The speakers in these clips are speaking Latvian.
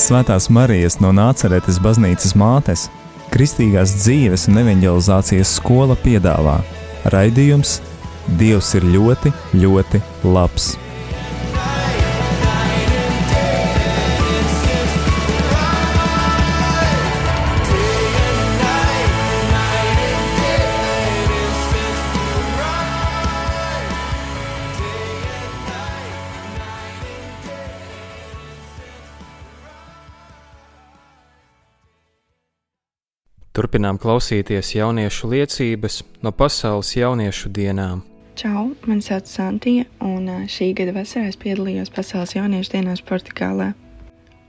Svētās Marijas no Nāceretes baznīcas mātes, Kristīgās dzīves un evanģelizācijas skola piedāvā raidījums Dievs ir ļoti, ļoti labs. Turpinām klausīties jauniešu liecības no pasaules jauniešu dienām. Čau, mani sauc Santija, un šī gada vasarā es piedalījos Pasaules jauniešu dienās Portugālē.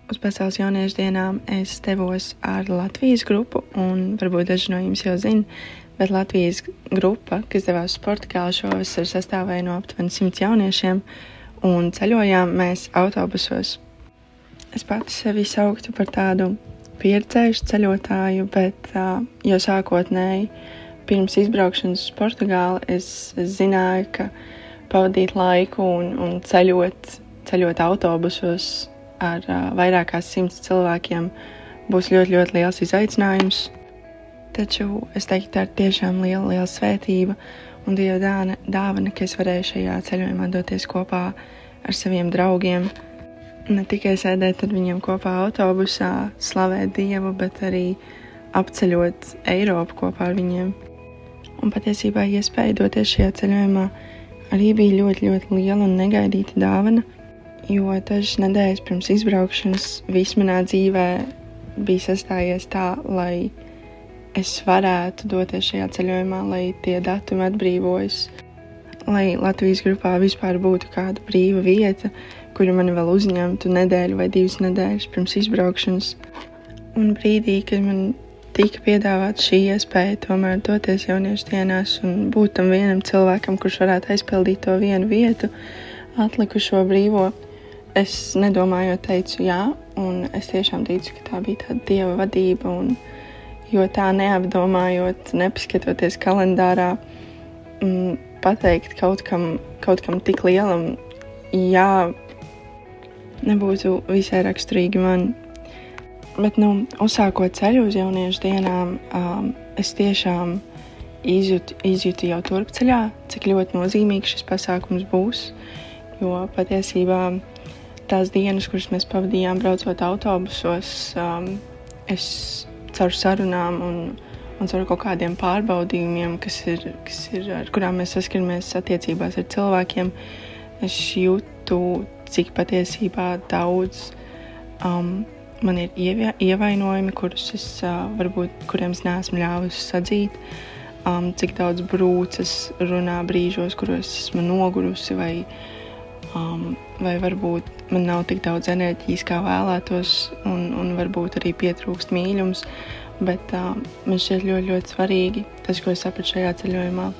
Uz Pasaules jauniešu dienām es devos ar Latvijas grupu, un varbūt daži no jums jau zina, bet Latvijas grupa, kas devās uz Portugāli šovasar, sastāvēja no aptuveni simts jauniešiem, un ceļojām mēs autobusos. Es pati sevi sauktu par tādu pieredzējuši ceļotāju, bet uh, jau sākotnēji pirms izbraukšanas uz Portugāli es, es zināju, ka pavadīt laiku un, un ceļot, ceļot autobusos ar uh, vairāk kā simts cilvēkiem būs ļoti, ļoti liels izaicinājums. Taču es teiktu, tā ir tiešām liela, liela svētība un Dieva dāvana, dāvana, ka es varēju šajā ceļojumā doties kopā ar saviem draugiem ne tikai sēdēt ar viņiem kopā autobusā, slavēt Dievu, bet arī apceļot Eiropu kopā ar viņiem. Un patiesībā iespēja doties šajā ceļojumā arī bija ļoti, ļoti liela un negaidīta dāvana, jo dažas nedēļas pirms izbraukšanas viss manā dzīvē bija sastājies tā, lai es varētu doties šajā ceļojumā, lai tie datumi atbrīvojas, lai Latvijas grupā vispār būtu kāda brīva vieta, kuru man vēl uzņemtu nedēļu vai divas nedēļas pirms izbraukšanas. Un brīdī, kad man tika piedāvāta šī iespēja tomēr doties jauniešu dienās un būt tam vienam cilvēkam, kurš varētu aizpildīt to vienu vietu, atlikušo brīvo, es nedomāju, teicu jā, un es tiešām ticu, ka tā bija tāda dieva vadība, un, jo tā neapdomājot, nepaskatoties kalendārā, m, mm, pateikt kaut kam, kaut kam tik lielam, jā, nebūtu visai raksturīgi man. Bet, nu, uzsākot ceļu uz jauniešu dienām, um, es tiešām izjūtu, izjūtu jau turpceļā, cik ļoti nozīmīgs šis pasākums būs. Jo patiesībā tās dienas, kuras mēs pavadījām braucot autobusos, um, es caur sarunām un, un caur kaut kādiem pārbaudījumiem, kas ir, kas ir, ar kurām mēs saskaramies attiecībās ar cilvēkiem, es jūtu cik patiesībā daudz um, man ir ievie, ievainojumi, kurus es uh, varbūt, kuriem es neesmu ļāvis sadzīt, um, cik daudz brūces runā brīžos, kuros esmu nogurusi, vai, um, vai varbūt man nav tik daudz enerģijas, kā vēlētos, un, un varbūt arī pietrūkst mīlums. Bet uh, man šķiet ļoti, ļoti svarīgi tas, ko es sapratu šajā ceļojumā,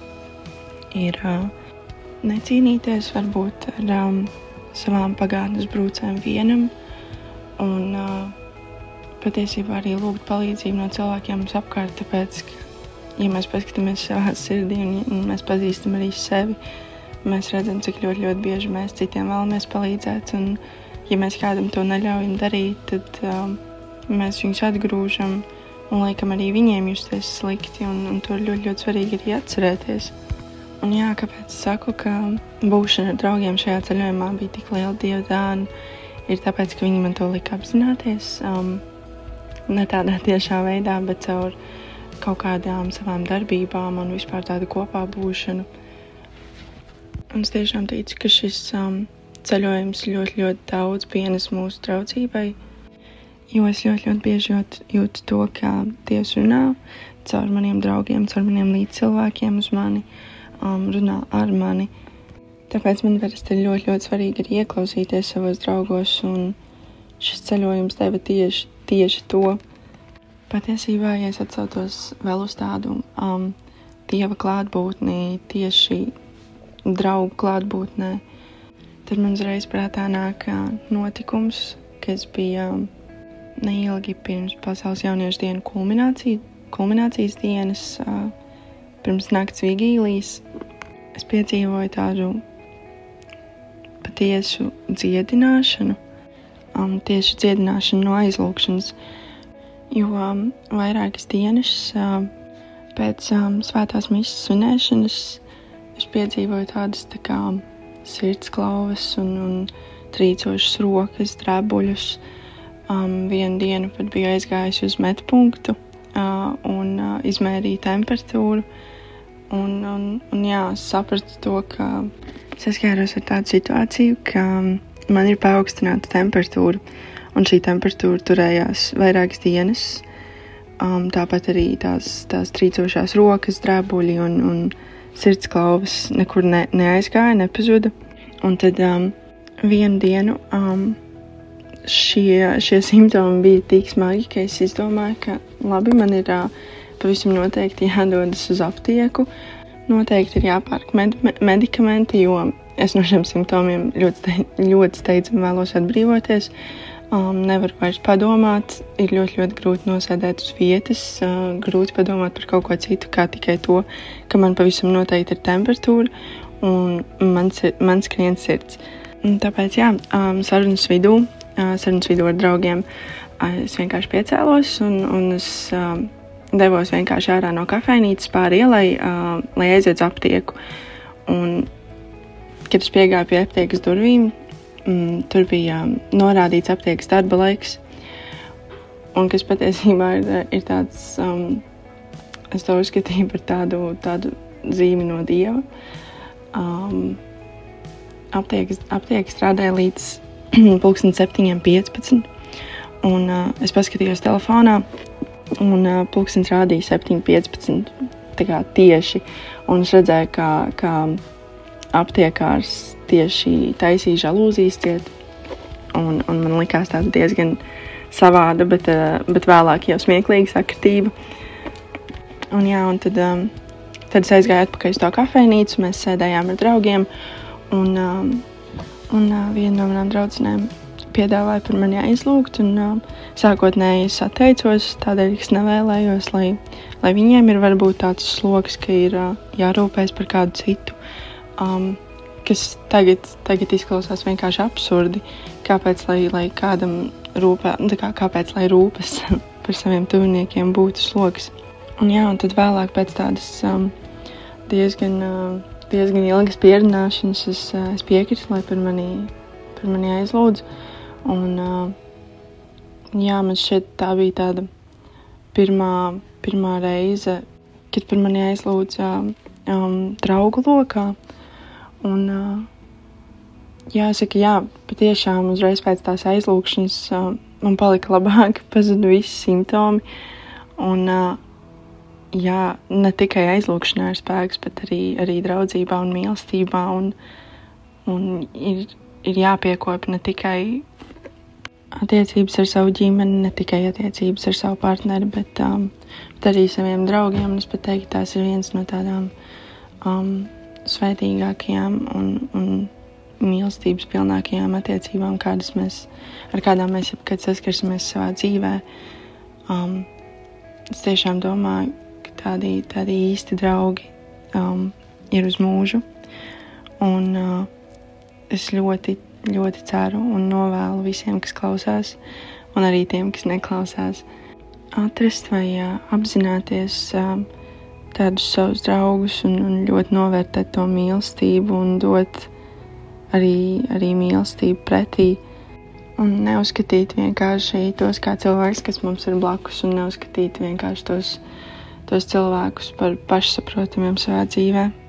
ir uh, necīnīties varbūt ar um, savām pagātnes brūcēm vienam. Un uh, patiesībā arī lūgt palīdzību no cilvēkiem mums apkārt. Tāpēc, ka, ja mēs paskatāmies savā sirdī un, un mēs pazīstam arī sevi, mēs redzam, cik ļoti, ļoti bieži mēs citiem vēlamies palīdzēt. Un, ja mēs kādam to neļaujam darīt, tad um, mēs viņus atgrūžam un liekam arī viņiem justies slikti. Un, un to ļoti, ļoti svarīgi ir atcerēties. Un jā, kāpēc saku, ka būšana ar draugiem šajā ceļojumā bija tik liela dieva dāvana, ir tāpēc, ka viņi man to lika apzināties. Um, ne tādā tiešā veidā, bet caur kaut kādām savām darbībām un vispār tādu kopā būšanu. Un es tiešām ticu, ka šis um, ceļojums ļoti, ļoti daudz pienes mūsu draudzībai. Jo es ļoti, ļoti bieži jūtu, jūtu to, kā Dievs runā caur maniem draugiem, caur maniem līdzcilvēkiem uz mani. Uh, um, runā ar mani. Tāpēc man parasti ir ļoti, ļoti svarīgi arī ieklausīties savos draugos, un šis ceļojums deva tieši, tieši to. Patiesībā, ja es atcaucos vēl uz tādu um, dieva klātbūtni, tieši draugu klātbūtnē, tad man uzreiz prātā nāk notikums, kas bija um, neilgi pirms pasaules jauniešu dienu kulminācija, kulminācijas dienas. Uh, pirms nakts vigīlijas es piedzīvoju tādu patiesu dziedināšanu. um, tieši dziedināšanu no aizlūgšanas. Jo um, vairākas dienas um, pēc um, svētās misijas svinēšanas es piedzīvoju tādas tā kā sirdsklauves un, un trīcošas rokas, drebuļus. Um, vienu dienu pat biju aizgājusi uz metpunktu uh, un uh, izmērīju temperatūru. Un, un, un jā, sapratu to, ka saskāros ar tādu situāciju, ka man ir paaugstināta temperatūra, un šī temperatūra turējās vairākas dienas. Um, tāpat arī tās, tās trīcošās rokas, drēbuļi un, un sirdsklauvas nekur ne, neaizgāja, nepazuda. Un tad um, vienu dienu um, šie, šie simptomi bija tik smagi, ka es izdomāju, ka labi, man ir uh, pavisam noteikti jādodas uz aptieku. Noteikti ir jāpērk med medikamenti, jo es no šiem simptomiem ļoti, ļoti steidzami vēlos atbrīvoties. Um, nevaru vairs padomāt, ir ļoti, ļoti grūti nosēdēt uz vietas, uh, grūti padomāt par kaut ko citu, kā tikai to, ka man pavisam noteikti ir temperatūra un mans, mans klients sirds. Tāpēc, jā, um, sarunas vidū, uh, sarunas vidū ar draugiem, uh, es vienkārši piecēlos un, un es. Uh, devos vienkārši ārā no kafejnīcas pāri ielai, uh, lai aizietu uz aptieku. Un, kad es piegāju pie aptiekas durvīm, mm, tur bija um, norādīts aptiekas darba laiks. Un kas patiesībā ir, ir tāds, um, es to uzskatīju par tādu, tādu zīmi no dieva. Um, aptiekas, aptiekas strādāja līdz 7.15. Un uh, es paskatījos telefonā, un uh, pulkstenis rādīja 7,15 tieši. Un es redzēju, kā, kā aptiekārs tieši taisīja žalūzijas ciet. Un, un man likās tā diezgan savāda, bet, uh, bet vēlāk jau smieklīga sakritība. Un, jā, un tad, um, tad es aizgāju atpakaļ uz to kafejnīcu, mēs sēdējām ar draugiem. Un, um, un uh, viena no manām draudzenēm piedāvāja par mani aizlūgt. Un, uh, sākotnēji es atteicos, tādēļ es nevēlējos, lai, lai viņiem ir varbūt tāds sloks, ka ir uh, jārūpējas par kādu citu. Um, kas tagad, tagad izklausās vienkārši absurdi. Kāpēc lai, lai kādam rūpē, kā, kāpēc lai rūpes par saviem tuviniekiem būtu sloks? Un, jā, un tad vēlāk pēc tādas um, diezgan, uh, diezgan ilgas pierunāšanas es, uh, es piekritu, lai par mani, par mani aizlūdzu. Un, jā, man šķiet, tā bija tāda pirmā, pirmā reize, kad par mani aizlūdza um, draugu lokā. Un, uh, jāsaka, jā, patiešām uzreiz pēc tās aizlūgšanas uh, man palika labāk, pazuda visi simptomi. Un, uh, jā, ne tikai aizlūgšanā ir spēks, bet arī, arī draudzībā un mīlestībā. Un, un ir, ir jāpiekopja ne tikai attiecības ar savu ģimeni, ne tikai attiecības ar savu partneri, bet, um, bet arī saviem draugiem. Es pat teiktu, tās ir viens no tādām um, svētīgākajām un, un mīlestības pilnākajām attiecībām, kādas mēs, ar kādām mēs jebkad saskarsimies savā dzīvē. Um, es tiešām domāju, ka tādi, tādi īsti draugi um, ir uz mūžu. Un uh, es ļoti ļoti ceru un novēlu visiem, kas klausās, un arī tiem, kas neklausās, atrast vai apzināties tādus savus draugus un, un ļoti novērtēt to mīlestību un dot arī, arī mīlestību pretī. Un neuzskatīt vienkārši tos kā cilvēks, kas mums ir blakus, un neuzskatīt vienkārši tos, tos cilvēkus par pašsaprotamiem savā dzīvēm.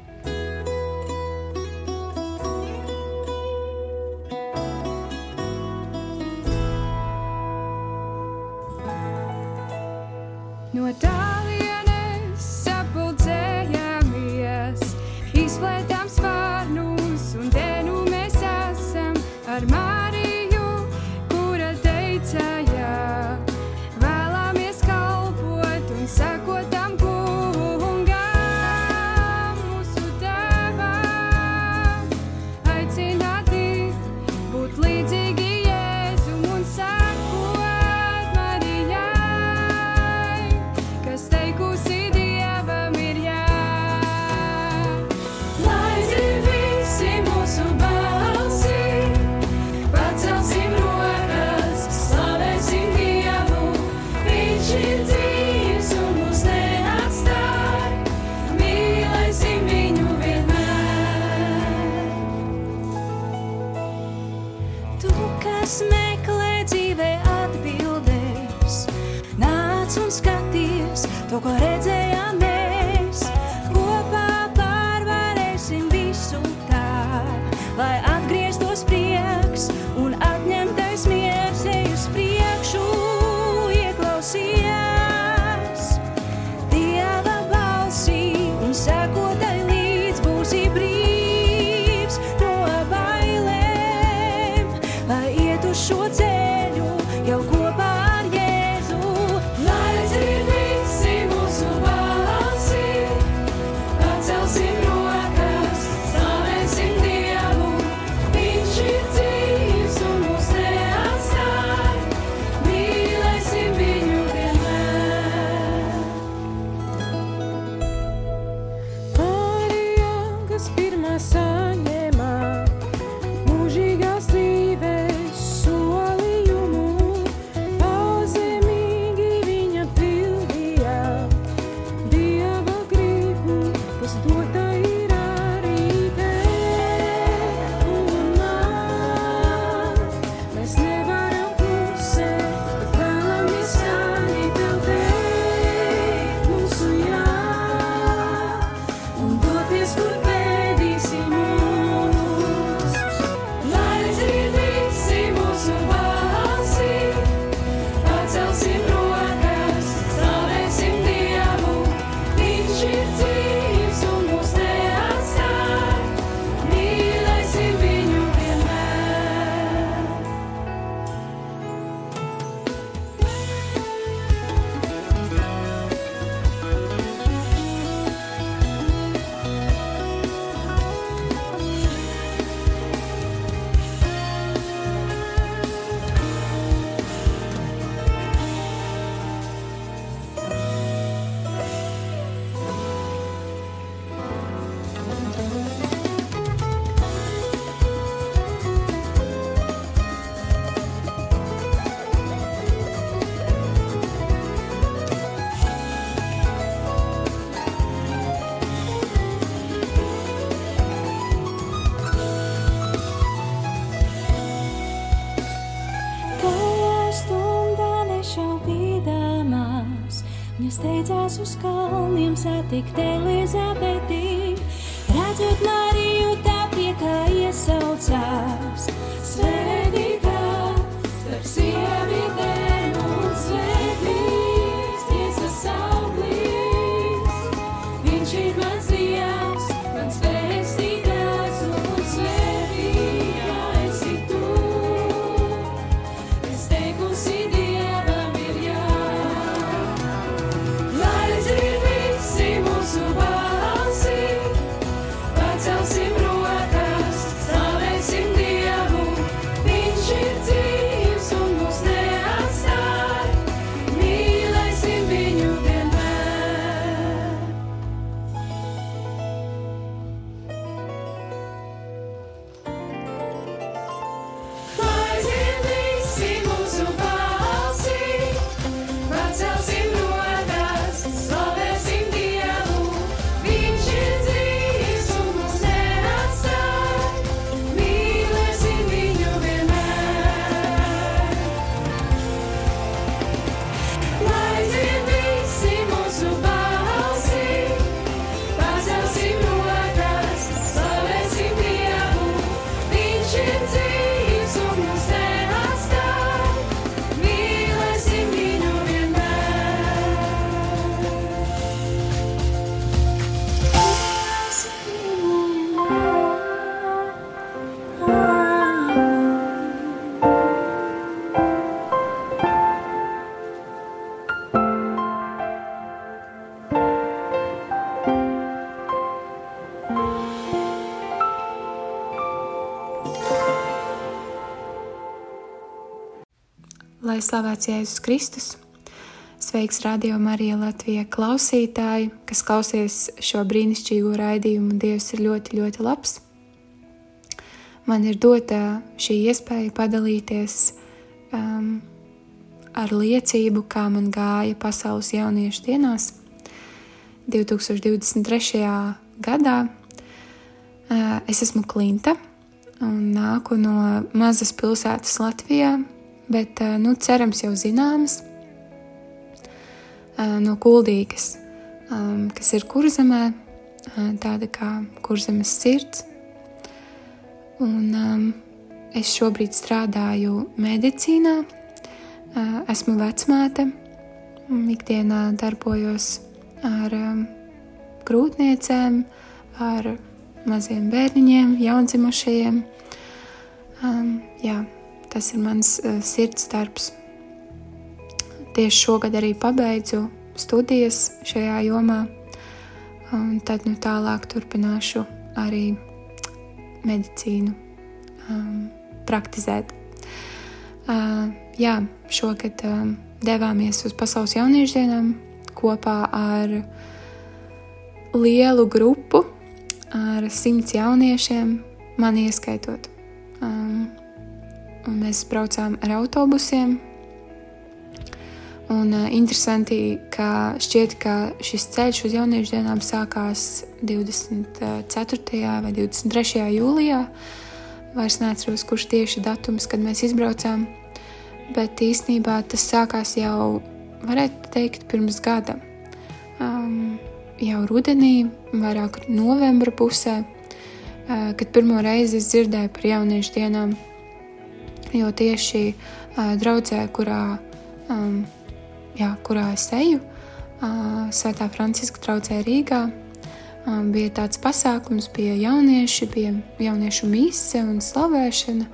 tik teilī. lai slavēts Jēzus Kristus. Sveiks, Radio Marija Latvija klausītāji, kas klausies šo brīnišķīgo raidījumu. Dievs ir ļoti, ļoti labs. Man ir dota šī iespēja padalīties um, ar liecību, kā man gāja pasaules jauniešu dienās 2023. gadā. Uh, es esmu Klinta un nāku no mazas pilsētas Latvijā, bet eh, nu, cerams jau zināmas eh, no kuldīgas, eh, kas ir kurzemē, tāda kā kurzemes sirds. Un es šobrīd strādāju medicīnā, esmu vecmāte, ikdienā darbojos ar grūtniecēm, ar maziem bērniņiem, jaundzimušajiem. Um, jā, tas ir mans uh, sirds darbs. Tieši šogad arī pabeidzu studijas šajā jomā, un tad nu, tālāk turpināšu arī medicīnu um, praktizēt. Uh, jā, šogad um, devāmies uz Pasaules jauniešu dienām kopā ar lielu grupu, ar simts jauniešiem, man ieskaitot. Um, mēs braucām ar autobusiem. Un uh, interesanti, ka šķiet, ka šis ceļš uz jauniešu dienām sākās 24. vai 23. jūlijā. Vairs neatceros, kurš tieši datums, kad mēs izbraucām. Bet īstenībā tas sākās jau, varētu teikt, pirms gada. Um, jau rudenī, vairāk novembra pusē, kad pirmo reizi es dzirdēju par jauniešu dienām. Jo tieši draudzē, kurā, jā, kurā es eju, Svētā Franciska draudzē Rīgā, bija tāds pasākums, bija jaunieši, bija jauniešu mise un slavēšana.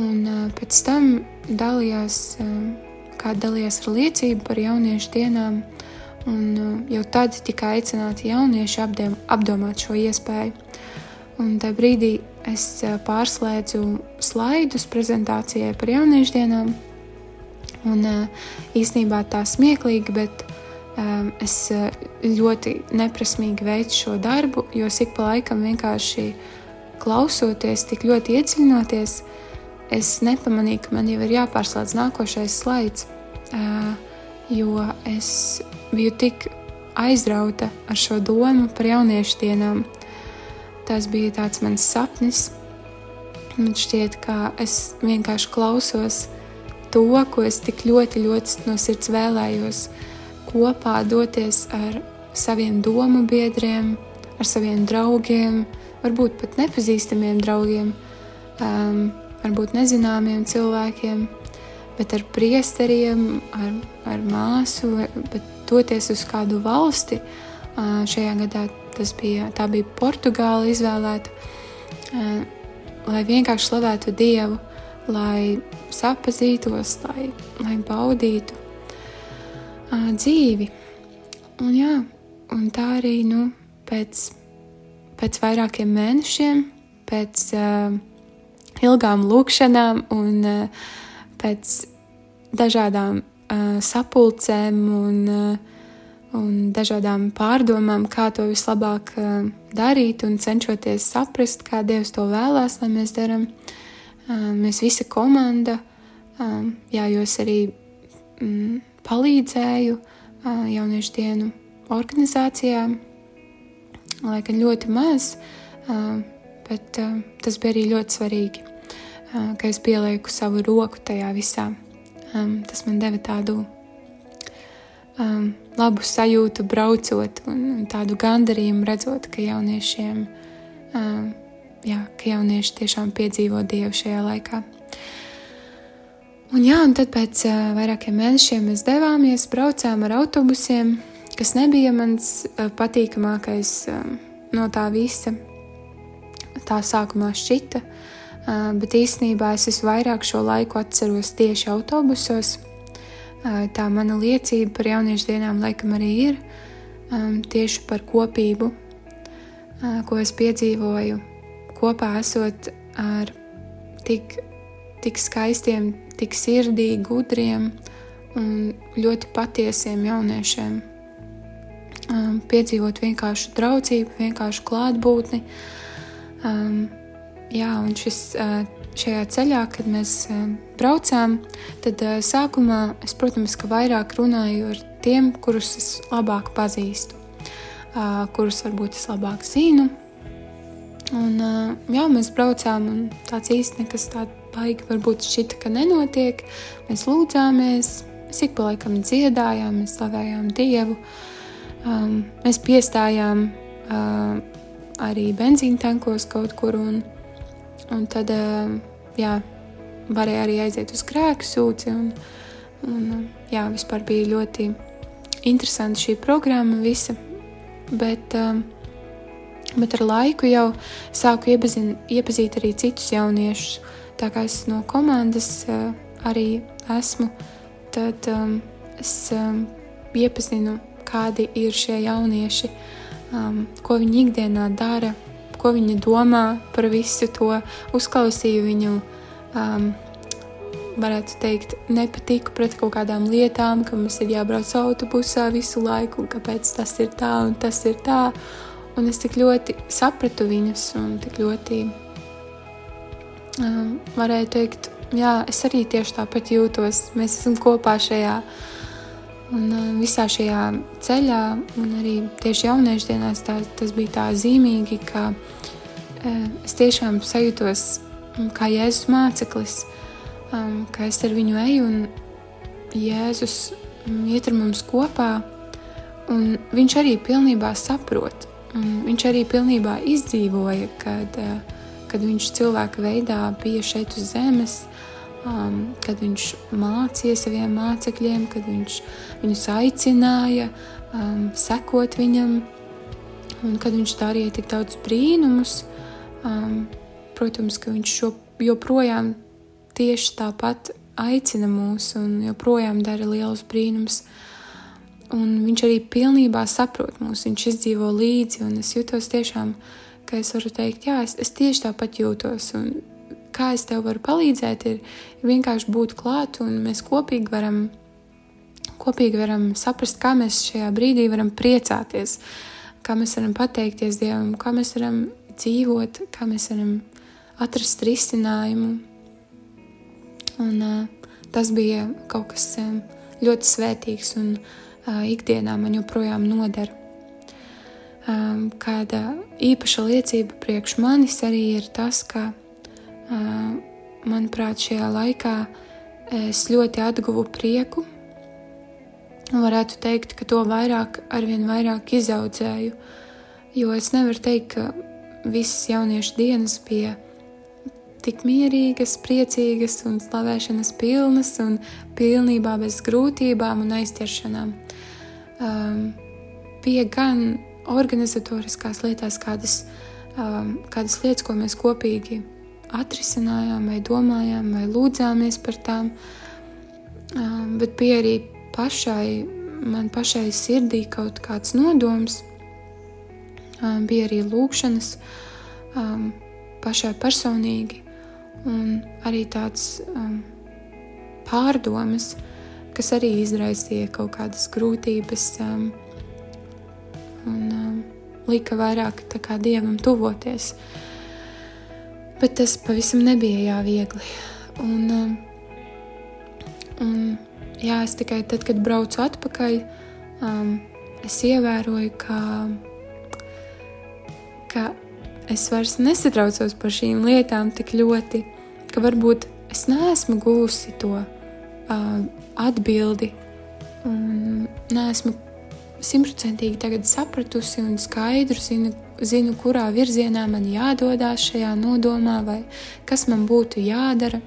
Un pēc tam dalījās, kāda dalījās ar liecību par jauniešu dienām, Un uh, jau tad tika aicināti jaunieši apdiem, apdomāt šo iespēju. Un tajā brīdī es pārslēdzu slaidus prezentācijai par jauniešu dienām. Un īsnībā tā smieklīgi, bet es ļoti neprasmīgi veicu šo darbu, jo ik pa laikam vienkārši klausoties, tik ļoti iedziļinoties, es nepamanīju, ka man jau ir jāpārslēdz nākošais slaids. Jo es biju tik aizrauta ar šo domu par jauniešu dienām. Tas bija tāds mans sapnis. Man šķiet, ka es vienkārši klausos to, ko es tik ļoti, ļoti no sirds vēlējos, kopā doties ar saviem domu biedriem, ar saviem draugiem, varbūt pat nepazīstamiem draugiem, um, varbūt nezināmiem cilvēkiem, bet ar priesteriem, ar, ar māsu, bet doties uz kādu valsti. Šajā gadā tas bija, bija Portugāla izvēlēta, lai vienkārši slavētu Dievu, lai sapazītos, lai, lai baudītu dzīvi. Un, jā, un tā arī nu, pēc, pēc vairākiem mēnešiem, pēc uh, ilgām lūkšanām un uh, pēc dažādām uh, sapulcēm un, uh, un dažādām pārdomām, kā to vislabāk uh, darīt un cenšoties saprast, kā Dievs to vēlās, lai mēs darām. Uh, mēs visa komanda, uh, jā, jo es arī mm, palīdzēju jauniešu dienu organizācijā, lai gan ļoti maz, bet tas bija arī ļoti svarīgi, ka es pielieku savu roku tajā visā tas man deva tādu um, labu sajūtu, braucot, un, un tādu gandarījumu redzot, ka jauniešiem, um, jā, ka jaunieši tiešām piedzīvo Dievu šajā laikā. Un, jā, un tad pēc uh, vairākiem mēnešiem mēs devāmies, braucām ar autobusiem, kas nebija mans uh, patīkamākais uh, no tā visa. Tā sākumā šķita, uh, bet īsnībā es visvairāk šo laiku atceros tieši autobusos. Tā mana liecība par jauniešu dienām laikam arī ir tieši par kopību, ko es piedzīvoju kopā esot ar tik, tik skaistiem, tik sirdīgi, gudriem un ļoti patiesiem jauniešiem. Piedzīvot vienkāršu draudzību, vienkāršu klātbūtni. Jā, un šis, šajā ceļā, kad mēs braucām, tad sākumā es, protams, ka vairāk runāju ar tiem, kurus es labāk pazīstu, kurus varbūt es labāk zinu. Un, jā, mēs braucām, un tāds īsti nekas tāds baigi varbūt šķita, ka nenotiek. Mēs lūdzāmies, mēs ik pa laikam dziedājām, mēs slavējām Dievu, um, mēs piestājām uh, arī benzīna tankos kaut kur, un, un tad, uh, jā, varēja arī aiziet uz grēku sūci, un, un jā, vispār bija ļoti interesanti šī programma visa, bet, um, bet ar laiku jau sāku iepazin, iepazīt arī citus jauniešus, tā kā es no komandas uh, arī esmu, tad um, es um, iepazinu, kādi ir šie jaunieši, um, ko viņi ikdienā dara, ko viņi domā par visu to, uzklausīju viņu um, varētu teikt, nepatiku pret kaut kādām lietām, ka mums ir jābrauc autobusā visu laiku, un kāpēc tas ir tā un tas ir tā. Un es tik ļoti sapratu viņus, un tik ļoti um, varēju teikt, jā, es arī tieši tāpat jūtos. Mēs esam kopā šajā un um, visā šajā ceļā, un arī tieši jauniešu dienās tā, tas bija tā zīmīgi, ka uh, es tiešām sajūtos kā Jēzus māceklis, um, ka es ar viņu eju un Jēzus iet ar mums kopā, un viņš arī pilnībā saprot, un viņš arī pilnībā izdzīvoja, kad, uh, kad viņš cilvēka veidā bija šeit uz zemes, um, kad viņš mācīja saviem mācekļiem, kad viņš viņus aicināja um, sekot viņam, un kad viņš darīja tik daudz brīnumus. Um, protams, ka viņš šo, joprojām tieši tāpat aicina mūs un joprojām dara lielus brīnumus. Un viņš arī pilnībā saprot mūs, viņš izdzīvo līdzi, un es jūtos tiešām, ka es varu teikt, jā, es, es tieši tāpat jūtos. Un kā es tev varu palīdzēt, ir, ir vienkārši būt klāt, un mēs kopīgi varam, kopīgi varam saprast, kā mēs šajā brīdī varam priecāties, kā mēs varam pateikties Dievam, kā mēs varam dzīvot, kā mēs varam atrast risinājumu. Un, tas bija kaut kas ļoti svētīgs un ikdienā man joprojām nodara. Um, kāda īpaša liecība priekš manis arī ir tas, ka, manuprāt, šajā laikā es ļoti atguvu prieku. Varētu teikt, ka to vairāk, arvien vairāk izaudzēju, jo es nevaru teikt, ka visas jauniešu dienas bija tik mierīgas, priecīgas un slavēšanas pilnas un pilnībā bez grūtībām un aizķeršanām. Um, bija gan organizatoriskās lietās, kādas, um, kādas lietas, ko mēs kopīgi atrisinājām, vai domājām, vai lūdzāmies par tām, um, bet bija arī pašai, man pašai sirdī kaut kāds nodoms, um, bija arī lūkšanas um, pašai personīgi un arī tāds um, pārdomas, kas arī izraisīja kaut kādas grūtības um, un um, lika vairāk kā dievam tuvoties. Bet tas pavisam nebija jā, viegli. Un, um, un, jā, es tikai tad, kad braucu atpakaļ, um, es ievēroju, ka, ka es vairs nesatraucos par šīm lietām tik ļoti, ka varbūt es neesmu guvusi to uh, atbildi un neesmu simtprocentīgi tagad sapratusi un skaidru zinu, zinu, kurā virzienā man jādodas šajā nodomā vai kas man būtu jādara.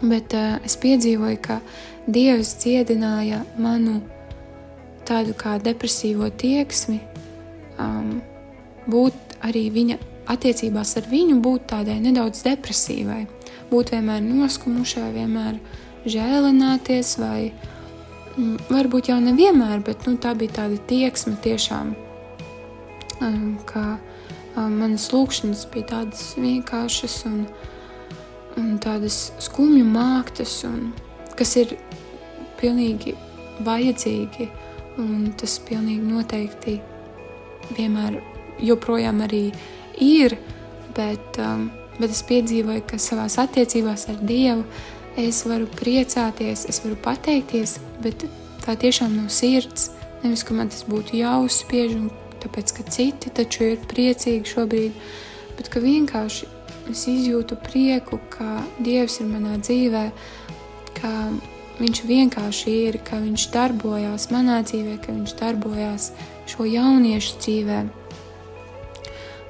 Bet uh, es piedzīvoju, ka Dievs dziedināja manu tādu kā depresīvo tieksmi, um, būt arī viņa attiecībās ar viņu būt tādai nedaudz depresīvai, būt vienmēr noskumušai, vienmēr žēlināties, vai mm, varbūt jau nevienmēr, bet nu, tā bija tāda tieksme tiešām, um, ka um, manas lūkšanas bija tādas vienkāršas un, un tādas skumju māktas, un, kas ir pilnīgi vajadzīgi, un tas pilnīgi noteikti vienmēr joprojām arī ir, bet, um, bet es piedzīvoju, ka savā attiecībās ar Dievu es varu priecāties, es varu pateikties, bet tā tiešām no sirds. Nevis, ka man tas būtu jāuzspiež, un tāpēc, ka citi taču ir priecīgi šobrīd, bet ka vienkārši es izjūtu prieku, ka Dievs ir manā dzīvē, ka viņš vienkārši ir, ka viņš darbojās manā dzīvē, ka viņš darbojās šo jauniešu dzīvē.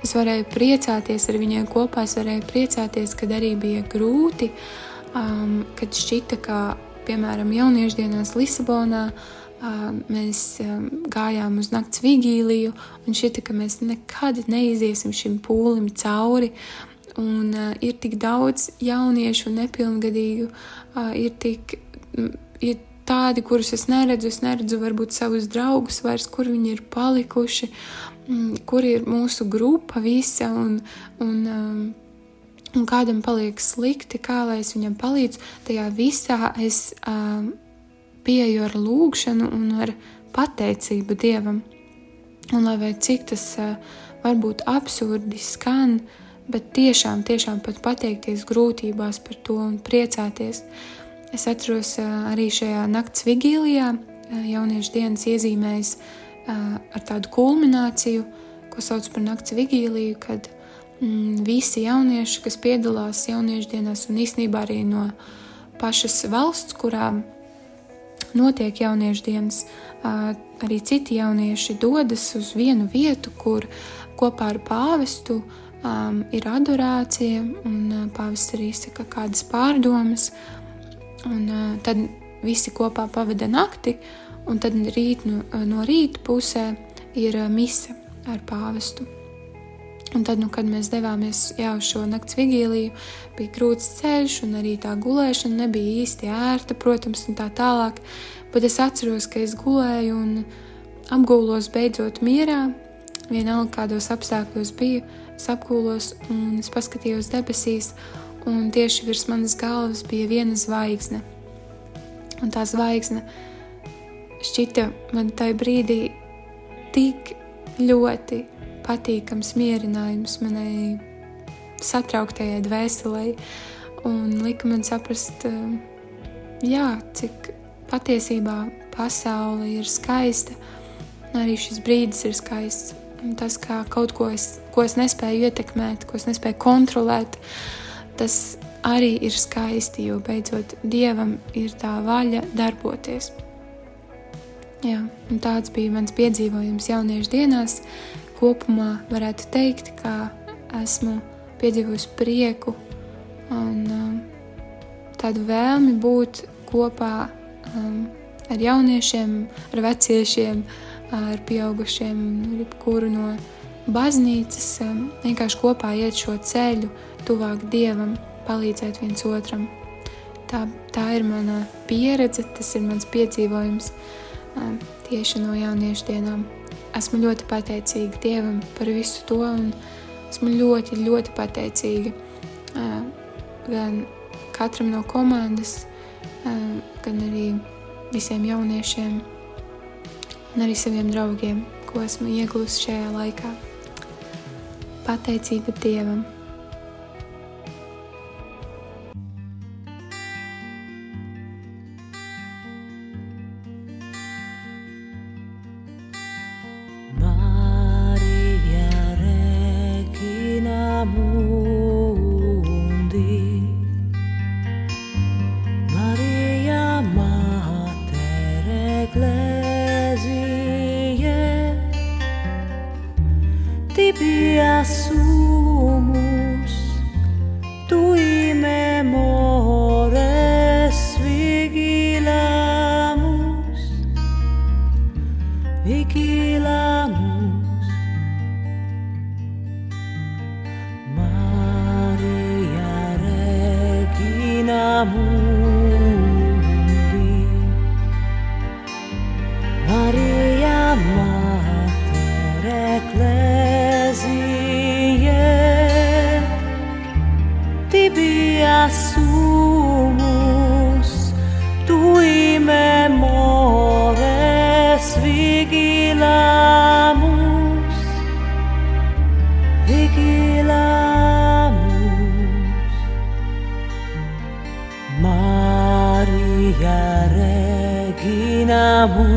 Es varēju priecāties ar viņiem kopā, es varēju priecāties, kad arī bija grūti, um, kad šķita, ka, piemēram, jauniešu dienās Lisabonā uh, mēs um, gājām uz nakts vigīliju, un šķita, ka mēs nekad neiziesim šim pūlim cauri. Un uh, ir tik daudz jauniešu un nepilngadīgu, uh, ir tik, ir tādi, kurus es neredzu, es neredzu varbūt savus draugus vairs, kur viņi ir palikuši. Mm, kur ir mūsu grupa visa un, un, um, un kādam paliek slikti, kā lai es viņam palīdzu. Tajā visā es um, pieeju ar lūgšanu un ar pateicību Dievam. Un lai cik tas uh, varbūt absurdi skan, bet tiešām, tiešām pat pateikties grūtībās par to un priecāties. Es atceros uh, arī šajā nakts vigīlijā, uh, jauniešu dienas iezīmējas ar tādu kulmināciju, ko sauc par nakts vigīliju, kad mm, visi jaunieši, kas piedalās jauniešu dienās, un īstenībā arī no pašas valsts, kurām notiek jauniešu dienas, arī citi jaunieši dodas uz vienu vietu, kur kopā ar pāvestu um, ir adorācija, un pāvests arī izsaka kādas pārdomas, un uh, tad visi kopā pavada nakti, un tad rīt, no, no rīta pusē ir mise ar pāvestu. Un tad, nu, kad mēs devāmies jau uz šo nakts vigīliju, bija grūts ceļš, un arī tā gulēšana nebija īsti ērta, protams, un tā tālāk. Bet es atceros, ka es gulēju un apgulos beidzot mierā. Vienalga, kādos apstākļos biju, es apgulos un es paskatījos debesīs, un tieši virs manas galvas bija viena zvaigzne. Un tā zvaigzne šķita man tajā brīdī tik ļoti patīkams mierinājums manai satrauktajai dvēselē, un lika man saprast, jā, cik patiesībā pasaule ir skaista, arī šis brīdis ir skaists. Un tas, kā kaut ko es, ko es nespēju ietekmēt, ko es nespēju kontrolēt, tas arī ir skaisti, jo beidzot dievam ir tā vaļa darboties. Jā, tāds bija mans piedzīvojums jauniešu dienās. Kopumā varētu teikt, ka esmu piedzīvojis prieku un um, tādu vēlmi būt kopā um, ar jauniešiem, ar veciešiem, ar pieaugušiem, jebkuru no baznīcas. Um, vienkārši kopā iet šo ceļu, tuvāk dievam, palīdzēt viens otram. Tā, tā ir mana pieredze, tas ir mans piedzīvojums tieši no jauniešu dienām. Esmu ļoti pateicīga Dievam par visu to, un esmu ļoti, ļoti pateicīga gan katram no komandas, gan arī visiem jauniešiem un arī saviem draugiem, ko esmu iegūmis šajā laikā. Pateicība Dievam! bu